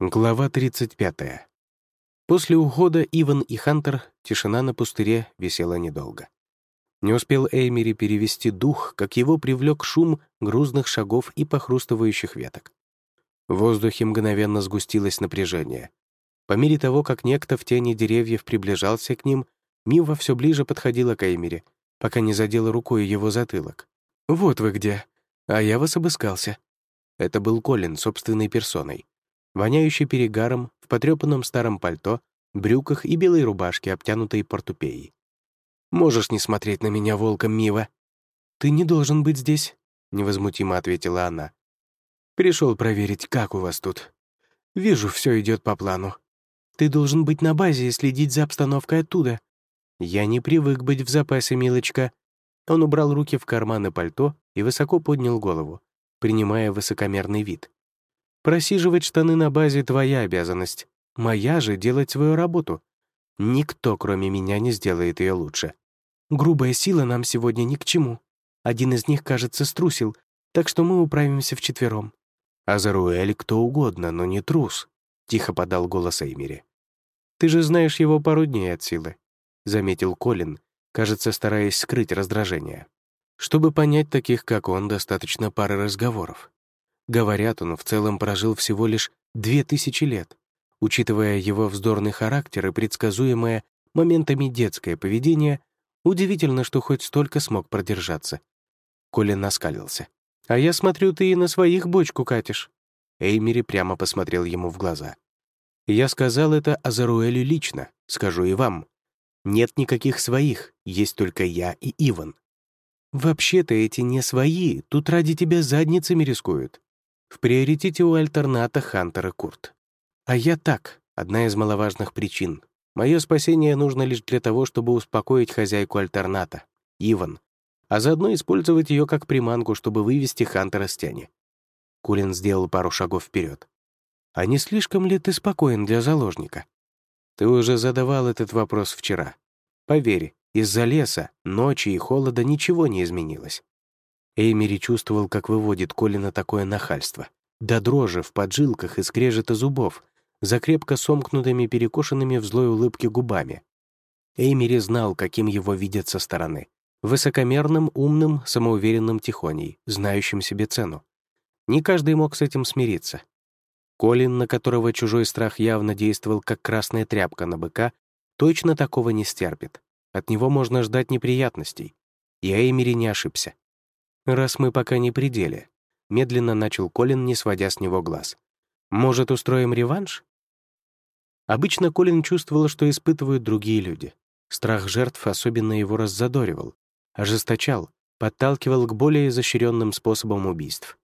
Глава 35. После ухода Иван и Хантер тишина на пустыре висела недолго. Не успел Эймери перевести дух, как его привлек шум грузных шагов и похрустывающих веток. В воздухе мгновенно сгустилось напряжение. По мере того, как некто в тени деревьев приближался к ним, Мива все ближе подходила к Эймери, пока не задела рукой его затылок. «Вот вы где! А я вас обыскался». Это был Колин собственной персоной воняющий перегаром, в потрёпанном старом пальто, брюках и белой рубашке, обтянутой портупеей. «Можешь не смотреть на меня волком, Мива». «Ты не должен быть здесь», — невозмутимо ответила она. «Пришел проверить, как у вас тут. Вижу, все идет по плану. Ты должен быть на базе и следить за обстановкой оттуда. Я не привык быть в запасе, милочка». Он убрал руки в карманы пальто и высоко поднял голову, принимая высокомерный вид. Просиживать штаны на базе — твоя обязанность. Моя же — делать свою работу. Никто, кроме меня, не сделает ее лучше. Грубая сила нам сегодня ни к чему. Один из них, кажется, струсил, так что мы управимся вчетвером. Азаруэль кто угодно, но не трус, — тихо подал голос Эймери. «Ты же знаешь его пару дней от силы», — заметил Колин, кажется, стараясь скрыть раздражение. Чтобы понять таких, как он, достаточно пары разговоров. Говорят, он в целом прожил всего лишь две тысячи лет. Учитывая его вздорный характер и предсказуемое моментами детское поведение, удивительно, что хоть столько смог продержаться. Колин наскалился. «А я смотрю, ты и на своих бочку катишь». Эймери прямо посмотрел ему в глаза. «Я сказал это Азаруэлю лично, скажу и вам. Нет никаких своих, есть только я и Иван. Вообще-то эти не свои, тут ради тебя задницами рискуют. В приоритете у альтерната Хантера Курт. А я так, одна из маловажных причин. Мое спасение нужно лишь для того, чтобы успокоить хозяйку альтерната, Иван, а заодно использовать ее как приманку, чтобы вывести Хантера с тени. Кулин сделал пару шагов вперед. «А не слишком ли ты спокоен для заложника?» «Ты уже задавал этот вопрос вчера. Поверь, из-за леса, ночи и холода ничего не изменилось. Эймери чувствовал, как выводит Колина такое нахальство. До дрожи в поджилках и скрежета зубов, за крепко сомкнутыми перекошенными в злой улыбке губами. Эймери знал, каким его видят со стороны. Высокомерным, умным, самоуверенным тихоней, знающим себе цену. Не каждый мог с этим смириться. Колин, на которого чужой страх явно действовал как красная тряпка на быка, точно такого не стерпит. От него можно ждать неприятностей. И Эймери не ошибся. «Раз мы пока не при деле», — медленно начал Колин, не сводя с него глаз. «Может, устроим реванш?» Обычно Колин чувствовал, что испытывают другие люди. Страх жертв особенно его раззадоривал, ожесточал, подталкивал к более изощренным способам убийств.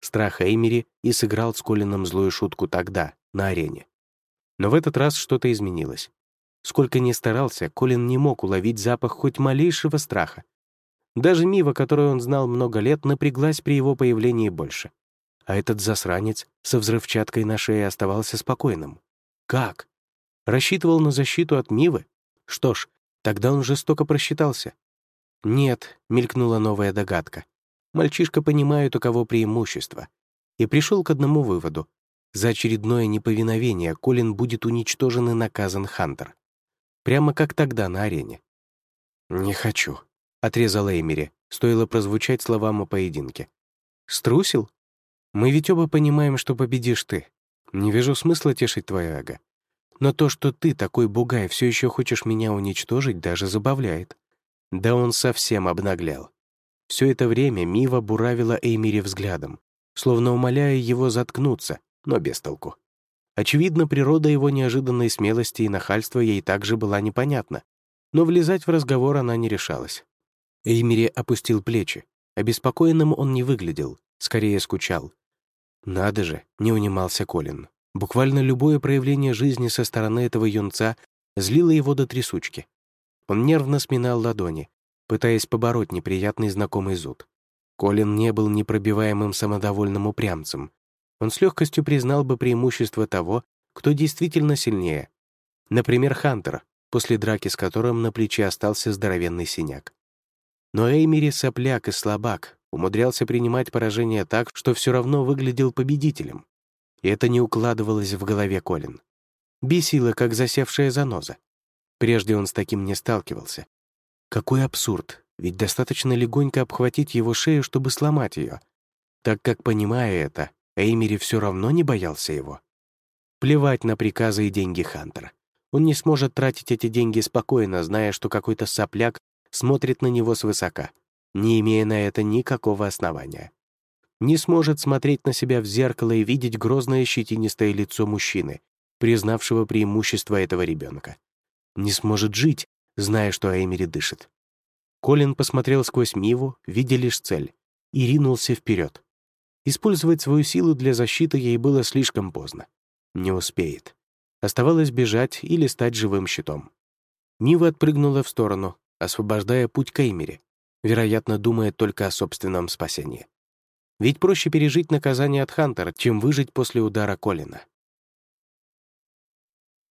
Страх Эймери и сыграл с Колином злую шутку тогда, на арене. Но в этот раз что-то изменилось. Сколько ни старался, Колин не мог уловить запах хоть малейшего страха, даже Мива, которую он знал много лет, напряглась при его появлении больше. А этот засранец со взрывчаткой на шее оставался спокойным. Как? Рассчитывал на защиту от Мивы? Что ж, тогда он жестоко просчитался. Нет, мелькнула новая догадка. Мальчишка понимает, у кого преимущество. И пришел к одному выводу. За очередное неповиновение Колин будет уничтожен и наказан Хантер. Прямо как тогда на арене. «Не хочу», — отрезал Эймери, стоило прозвучать словам о поединке. «Струсил? Мы ведь оба понимаем, что победишь ты. Не вижу смысла тешить твое эго. Но то, что ты, такой бугай, все еще хочешь меня уничтожить, даже забавляет. Да он совсем обнаглял. Все это время Мива буравила Эймери взглядом, словно умоляя его заткнуться, но без толку. Очевидно, природа его неожиданной смелости и нахальства ей также была непонятна, но влезать в разговор она не решалась. Эймери опустил плечи. Обеспокоенным он не выглядел, скорее скучал. «Надо же», — не унимался Колин. Буквально любое проявление жизни со стороны этого юнца злило его до трясучки. Он нервно сминал ладони, пытаясь побороть неприятный знакомый зуд. Колин не был непробиваемым самодовольным упрямцем. Он с легкостью признал бы преимущество того, кто действительно сильнее. Например, Хантер, после драки с которым на плече остался здоровенный синяк. Но Эймери сопляк и слабак, умудрялся принимать поражение так, что все равно выглядел победителем. И это не укладывалось в голове Колин. Бесило, как засевшая заноза. Прежде он с таким не сталкивался. Какой абсурд, ведь достаточно легонько обхватить его шею, чтобы сломать ее. Так как, понимая это, Эймери все равно не боялся его. Плевать на приказы и деньги Хантера. Он не сможет тратить эти деньги спокойно, зная, что какой-то сопляк смотрит на него свысока, не имея на это никакого основания. Не сможет смотреть на себя в зеркало и видеть грозное щетинистое лицо мужчины, признавшего преимущество этого ребенка. Не сможет жить, зная, что Эймери дышит. Колин посмотрел сквозь Миву, видя лишь цель, и ринулся вперед. Использовать свою силу для защиты ей было слишком поздно. Не успеет. Оставалось бежать или стать живым щитом. Мива отпрыгнула в сторону, освобождая путь к Эймере, вероятно, думая только о собственном спасении. Ведь проще пережить наказание от Хантера, чем выжить после удара Колина.